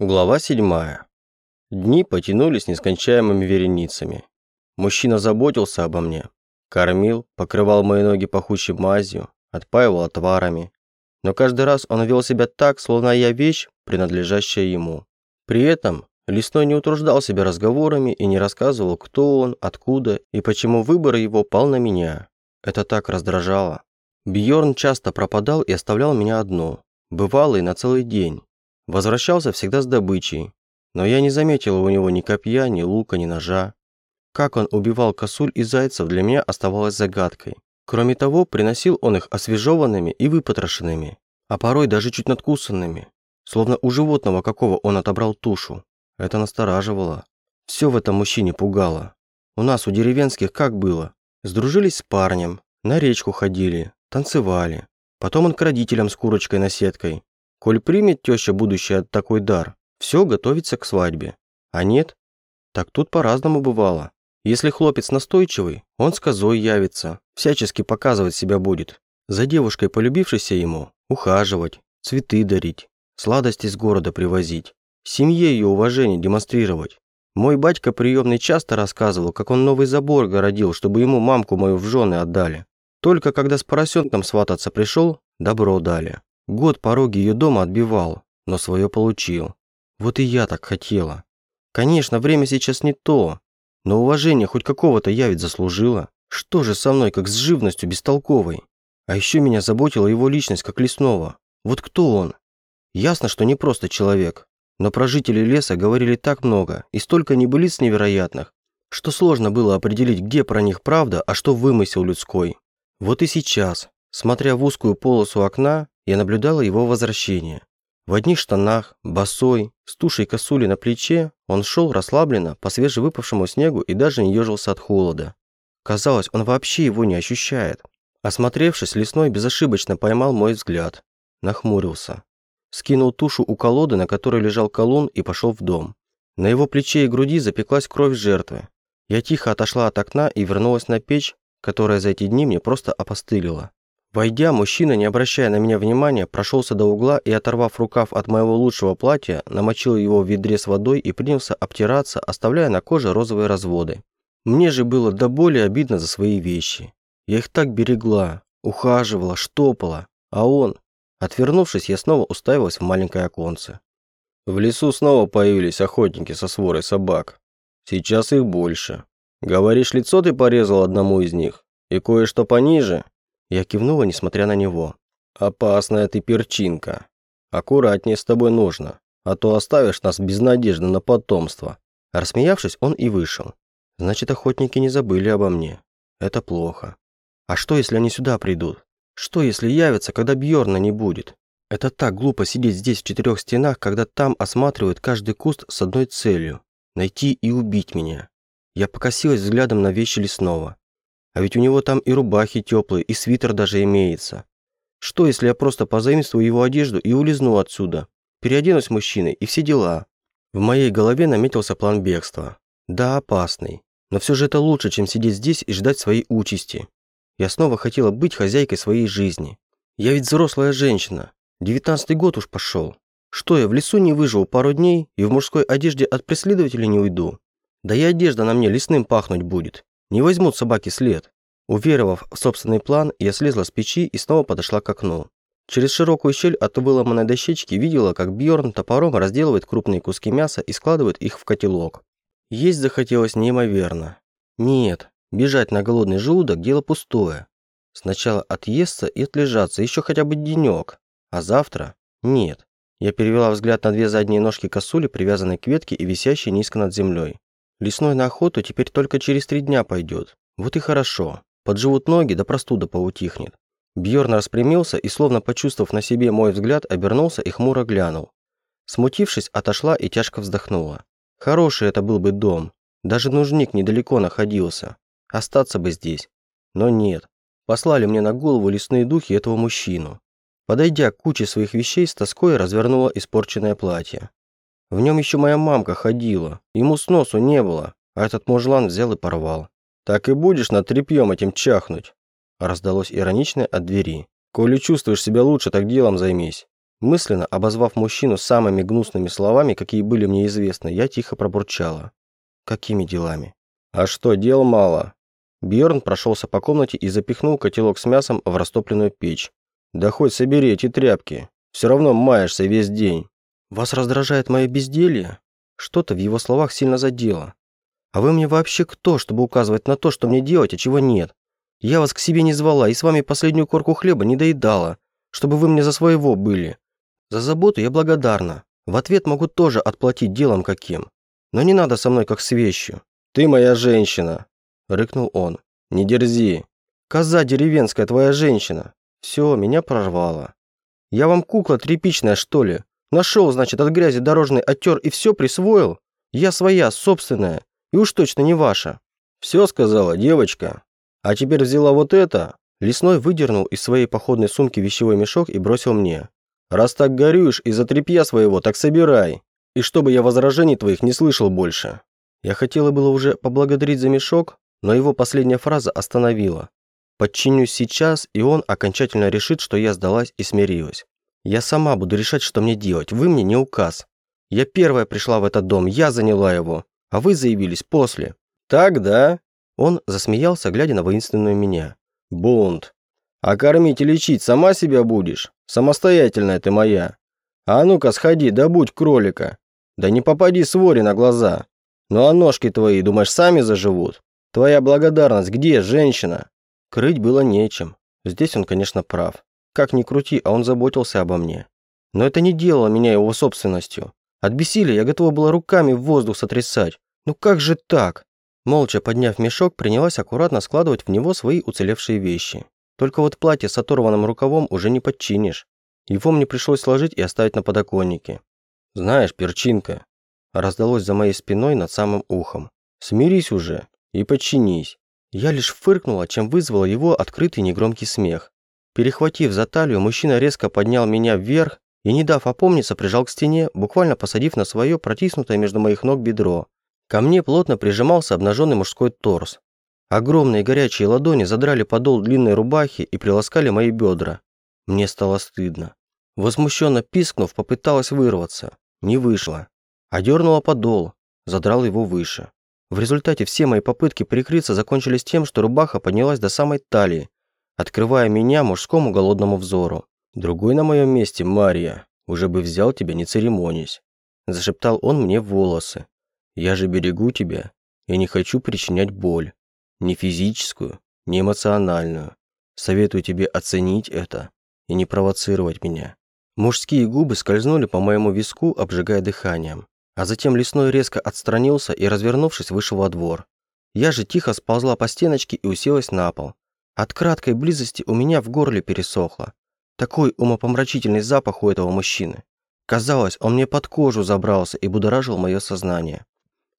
Глава 7. Дни потянулись нескончаемыми вереницами. Мужчина заботился обо мне. Кормил, покрывал мои ноги пахучей мазью, отпаивал отварами. Но каждый раз он вел себя так, словно я вещь, принадлежащая ему. При этом Лесной не утруждал себя разговорами и не рассказывал, кто он, откуда и почему выбор его пал на меня. Это так раздражало. Бьорн часто пропадал и оставлял меня одну. Бывало и на целый день. Возвращался всегда с добычей, но я не заметила у него ни копья, ни лука, ни ножа. Как он убивал косуль и зайцев, для меня оставалось загадкой. Кроме того, приносил он их освежеванными и выпотрошенными, а порой даже чуть надкусанными, словно у животного, какого он отобрал тушу. Это настораживало. Все в этом мужчине пугало. У нас, у деревенских, как было? Сдружились с парнем, на речку ходили, танцевали. Потом он к родителям с курочкой-наседкой, Коль примет теща будущее такой дар, все готовится к свадьбе. А нет? Так тут по-разному бывало. Если хлопец настойчивый, он с козой явится, всячески показывать себя будет. За девушкой, полюбившейся ему, ухаживать, цветы дарить, сладости из города привозить, семье ее уважение демонстрировать. Мой батька приемный часто рассказывал, как он новый забор городил, чтобы ему мамку мою в жены отдали. Только когда с поросенком свататься пришел, добро дали. Год пороги ее дома отбивал, но свое получил. Вот и я так хотела. Конечно, время сейчас не то, но уважение хоть какого-то я ведь заслужила. Что же со мной, как с живностью бестолковой? А еще меня заботила его личность, как лесного. Вот кто он? Ясно, что не просто человек. Но про жителей леса говорили так много и столько небылиц невероятных, что сложно было определить, где про них правда, а что вымысел людской. Вот и сейчас, смотря в узкую полосу окна, я наблюдала его возвращение. В одних штанах, босой, с тушей косули на плече, он шел расслабленно по свежевыпавшему снегу и даже не ежился от холода. Казалось, он вообще его не ощущает. Осмотревшись, лесной безошибочно поймал мой взгляд. Нахмурился. Скинул тушу у колоды, на которой лежал колун, и пошел в дом. На его плече и груди запеклась кровь жертвы. Я тихо отошла от окна и вернулась на печь, которая за эти дни мне просто опостылила. Войдя, мужчина, не обращая на меня внимания, прошелся до угла и, оторвав рукав от моего лучшего платья, намочил его в ведре с водой и принялся обтираться, оставляя на коже розовые разводы. Мне же было до боли обидно за свои вещи. Я их так берегла, ухаживала, штопала, а он... Отвернувшись, я снова уставилась в маленькое оконце. В лесу снова появились охотники со сворой собак. Сейчас их больше. Говоришь, лицо ты порезал одному из них? И кое-что пониже? Я кивнула, несмотря на него. «Опасная ты перчинка. Аккуратнее с тобой нужно, а то оставишь нас без надежды на потомство». Рассмеявшись, он и вышел. «Значит, охотники не забыли обо мне. Это плохо. А что, если они сюда придут? Что, если явятся, когда Бьорна не будет? Это так глупо сидеть здесь в четырех стенах, когда там осматривают каждый куст с одной целью – найти и убить меня. Я покосилась взглядом на вещи лесного. А ведь у него там и рубахи теплые, и свитер даже имеется. Что, если я просто позаимствую его одежду и улизну отсюда? Переоденусь мужчиной и все дела. В моей голове наметился план бегства. Да, опасный. Но все же это лучше, чем сидеть здесь и ждать своей участи. Я снова хотела быть хозяйкой своей жизни. Я ведь взрослая женщина. Девятнадцатый год уж пошел. Что, я в лесу не выживу пару дней и в мужской одежде от преследователей не уйду? Да и одежда на мне лесным пахнуть будет. Не возьмут собаки след. Уверовав в собственный план, я слезла с печи и снова подошла к окну. Через широкую щель от выломанной дощечки видела, как Бьорн топором разделывает крупные куски мяса и складывает их в котелок. Есть захотелось неимоверно. Нет, бежать на голодный желудок – дело пустое. Сначала отъесться и отлежаться еще хотя бы денек, а завтра – нет. Я перевела взгляд на две задние ножки косули, привязанные к ветке и висящие низко над землей. Лесной на охоту теперь только через три дня пойдет. Вот и хорошо. Подживут ноги, да простуда поутихнет. Бьорн распрямился и, словно почувствовав на себе мой взгляд, обернулся и хмуро глянул. Смутившись, отошла и тяжко вздохнула. Хороший это был бы дом. Даже нужник недалеко находился. Остаться бы здесь. Но нет. Послали мне на голову лесные духи этого мужчину. Подойдя к куче своих вещей, с тоской развернула испорченное платье. В нем еще моя мамка ходила, ему сносу не было, а этот мужлан взял и порвал. «Так и будешь над тряпьем этим чахнуть», раздалось ироничное от двери. «Коли чувствуешь себя лучше, так делом займись. Мысленно обозвав мужчину самыми гнусными словами, какие были мне известны, я тихо пробурчала. Какими делами? А что, дел мало? Бьорн прошелся по комнате и запихнул котелок с мясом в растопленную печь. Да хоть собери эти тряпки. Все равно маешься весь день. Вас раздражает мое безделье? Что-то в его словах сильно задело. А вы мне вообще кто, чтобы указывать на то, что мне делать, а чего нет? Я вас к себе не звала и с вами последнюю корку хлеба не доедала, чтобы вы мне за своего были. За заботу я благодарна. В ответ могу тоже отплатить делом каким. Но не надо со мной как с вещью. Ты моя женщина, рыкнул он. Не дерзи. Коза деревенская твоя женщина. Все, меня прорвало. Я вам кукла тряпичная, что ли? Нашел, значит, от грязи дорожный оттер и все присвоил? Я своя, собственная, и уж точно не ваша. Все сказала девочка. А теперь взяла вот это. Лесной выдернул из своей походной сумки вещевой мешок и бросил мне. Раз так горюешь из-за тряпья своего, так собирай. И чтобы я возражений твоих не слышал больше. Я хотела было уже поблагодарить за мешок, но его последняя фраза остановила. Подчинюсь сейчас, и он окончательно решит, что я сдалась и смирилась. Я сама буду решать, что мне делать, вы мне не указ. Я первая пришла в этот дом, я заняла его, а вы заявились после. Так, да? Он засмеялся, глядя на воинственную меня. Бунт. А кормить и лечить сама себя будешь? Самостоятельная ты моя. А ну-ка сходи, да будь кролика. Да не попади своре на глаза. Ну а ножки твои, думаешь, сами заживут? Твоя благодарность где, женщина? Крыть было нечем. Здесь он, конечно, прав. Как ни крути, а он заботился обо мне. Но это не делало меня его собственностью. От бессилия я готова была руками в воздух сотрясать. Ну как же так? Молча подняв мешок, принялась аккуратно складывать в него свои уцелевшие вещи. Только вот платье с оторванным рукавом уже не подчинишь. Его мне пришлось сложить и оставить на подоконнике. «Знаешь, перчинка», раздалось за моей спиной над самым ухом. «Смирись уже и подчинись». Я лишь фыркнула, чем вызвала его открытый негромкий смех. Перехватив за талию, мужчина резко поднял меня вверх и, не дав опомниться, прижал к стене, буквально посадив на свое протиснутое между моих ног бедро. Ко мне плотно прижимался обнаженный мужской торс. Огромные горячие ладони задрали подол длинной рубахи и приласкали мои бедра. Мне стало стыдно. Возмущенно пискнув, попыталась вырваться. Не вышло. Одернула подол, задрал его выше. В результате все мои попытки прикрыться закончились тем, что рубаха поднялась до самой талии, открывая меня мужскому голодному взору. Другой на моем месте, Мария, уже бы взял тебя, не церемонясь. Зашептал он мне в волосы. Я же берегу тебя и не хочу причинять боль. Ни физическую, ни эмоциональную. Советую тебе оценить это и не провоцировать меня. Мужские губы скользнули по моему виску, обжигая дыханием. А затем лесной резко отстранился и, развернувшись, вышел во двор. Я же тихо сползла по стеночке и уселась на пол. От краткой близости у меня в горле пересохло. Такой умопомрачительный запах у этого мужчины. Казалось, он мне под кожу забрался и будоражил мое сознание.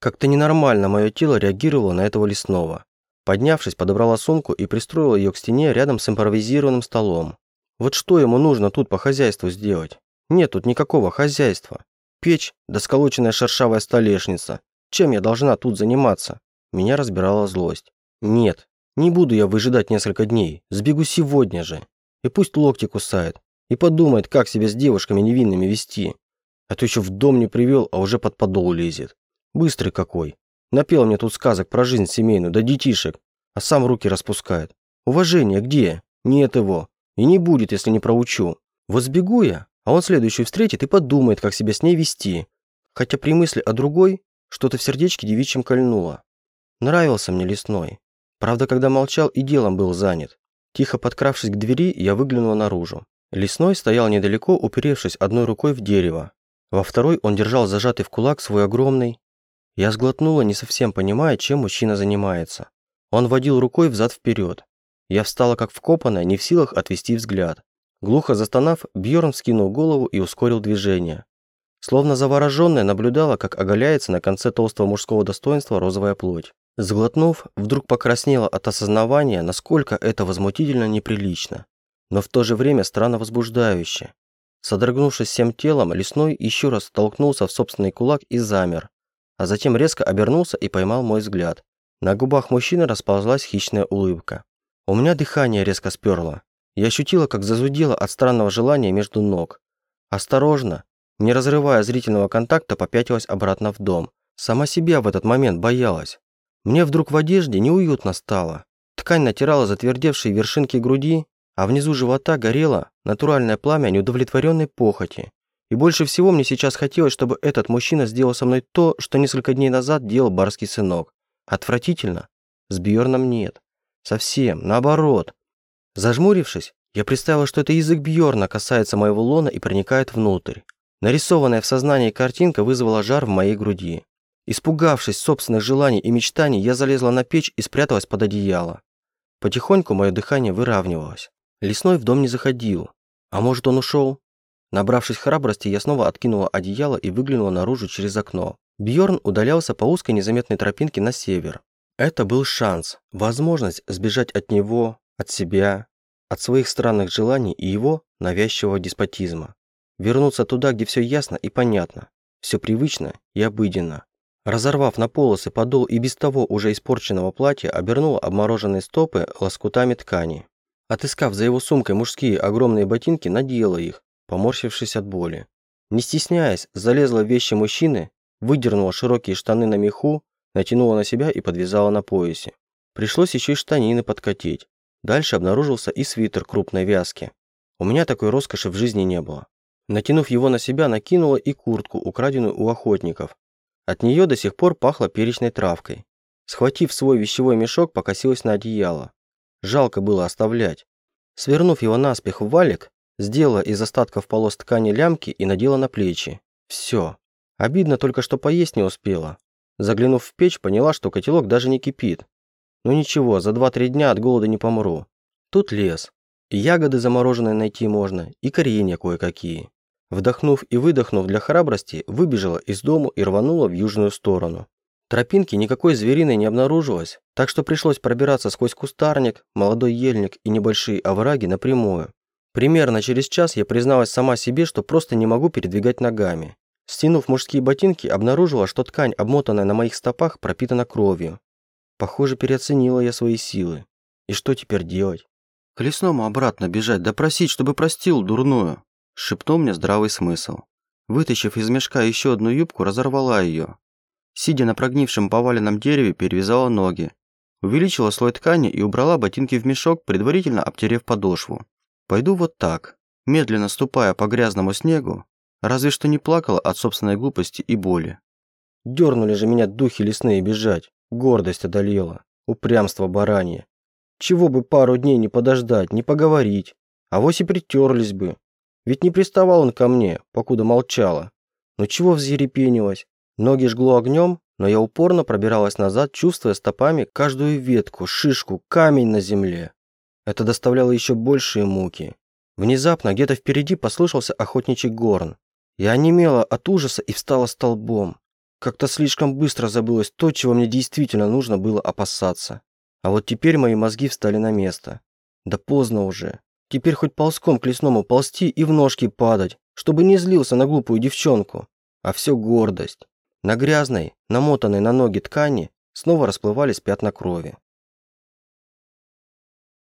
Как-то ненормально мое тело реагировало на этого лесного. Поднявшись, подобрала сумку и пристроила ее к стене рядом с импровизированным столом. Вот что ему нужно тут по хозяйству сделать? Нет тут никакого хозяйства. Печь, да сколоченная шершавая столешница. Чем я должна тут заниматься? Меня разбирала злость. Нет, не буду я выжидать несколько дней. Сбегу сегодня же. И пусть локти кусает. И подумает, как себя с девушками невинными вести. А то еще в дом не привел, а уже под подол лезет. Быстрый какой. Напел мне тут сказок про жизнь семейную, да детишек. А сам руки распускает. Уважение где? Нет его. И не будет, если не проучу. Вот сбегу я, а он следующую встретит и подумает, как себя с ней вести. Хотя при мысли о другой, что-то в сердечке девичьем кольнуло. Нравился мне лесной. Правда, когда молчал и делом был занят. Тихо подкравшись к двери, я выглянула наружу. Лесной стоял недалеко, уперевшись одной рукой в дерево. Во второй он держал зажатый в кулак свой огромный... Я сглотнула, не совсем понимая, чем мужчина занимается. Он водил рукой взад-вперед. Я встала как вкопанная, не в силах отвести взгляд. Глухо застонав, Бьорн вскинул голову и ускорил движение. Словно завороженная наблюдала, как оголяется на конце толстого мужского достоинства розовая плоть. Сглотнув, вдруг покраснела от осознавания, насколько это возмутительно неприлично, но в то же время странно возбуждающе. Содрогнувшись всем телом, Лесной еще раз столкнулся в собственный кулак и замер, а затем резко обернулся и поймал мой взгляд. На губах мужчины расползлась хищная улыбка. У меня дыхание резко сперло. Я ощутила, как зазудело от странного желания между ног. Осторожно, не разрывая зрительного контакта, попятилась обратно в дом. Сама себя в этот момент боялась. Мне вдруг в одежде неуютно стало. Ткань натирала затвердевшие вершинки груди, а внизу живота горело натуральное пламя неудовлетворенной похоти. И больше всего мне сейчас хотелось, чтобы этот мужчина сделал со мной то, что несколько дней назад делал барский сынок. Отвратительно? С Бьерном нет. Совсем, наоборот. Зажмурившись, я представил, что это язык Бьорна касается моего лона и проникает внутрь. Нарисованная в сознании картинка вызвала жар в моей груди. Испугавшись собственных желаний и мечтаний, я залезла на печь и спряталась под одеяло. Потихоньку мое дыхание выравнивалось. Лесной в дом не заходил. А может, он ушел? Набравшись храбрости, я снова откинула одеяло и выглянула наружу через окно. Бьорн удалялся по узкой незаметной тропинке на север. Это был шанс, возможность сбежать от него, от себя, от своих странных желаний и его навязчивого деспотизма. Вернуться туда, где все ясно и понятно, все привычно и обыденно. Разорвав на полосы подол и без того уже испорченного платья, обернула обмороженные стопы лоскутами ткани. Отыскав за его сумкой мужские огромные ботинки, надела их, поморщившись от боли. Не стесняясь, залезла в вещи мужчины, выдернула широкие штаны на меху, натянула на себя и подвязала на поясе. Пришлось еще и штанины подкатить. Дальше обнаружился и свитер крупной вязки. У меня такой роскоши в жизни не было. Натянув его на себя, накинула и куртку, украденную у охотников. От нее до сих пор пахло перечной травкой. Схватив свой вещевой мешок, покосилась на одеяло. Жалко было оставлять. Свернув его наспех в валик, сделала из остатков полос ткани лямки и надела на плечи. Все. Обидно только, что поесть не успела. Заглянув в печь, поняла, что котелок даже не кипит. Ну ничего, за 2-3 дня от голода не помру. Тут лес. И ягоды замороженные найти можно, и коренья кое-какие. Вдохнув и выдохнув для храбрости, выбежала из дому и рванула в южную сторону. Тропинки никакой звериной не обнаружилось, так что пришлось пробираться сквозь кустарник, молодой ельник и небольшие овраги напрямую. Примерно через час я призналась сама себе, что просто не могу передвигать ногами. Стянув мужские ботинки, обнаружила, что ткань, обмотанная на моих стопах, пропитана кровью. Похоже, переоценила я свои силы. И что теперь делать? К лесному обратно бежать, допросить, чтобы простил дурную. Шепнул мне здравый смысл. Вытащив из мешка еще одну юбку, разорвала ее. Сидя на прогнившем поваленном дереве, перевязала ноги. Увеличила слой ткани и убрала ботинки в мешок, предварительно обтерев подошву. Пойду вот так, медленно ступая по грязному снегу, разве что не плакала от собственной глупости и боли. Дернули же меня духи лесные бежать, гордость одолела, упрямство баранье. Чего бы пару дней не подождать, не поговорить, а вось и притерлись бы. Ведь не приставал он ко мне, покуда молчала. Но чего взъерепенилась? Ноги жгло огнем, но я упорно пробиралась назад, чувствуя стопами каждую ветку, шишку, камень на земле. Это доставляло еще большие муки. Внезапно где-то впереди послышался охотничий горн. Я онемела от ужаса и встала столбом. Как-то слишком быстро забылось то, чего мне действительно нужно было опасаться. А вот теперь мои мозги встали на место. Да поздно уже. Теперь хоть ползком к лесному ползти и в ножки падать, чтобы не злился на глупую девчонку. А все гордость. На грязной, намотанной на ноги ткани снова расплывались пятна крови.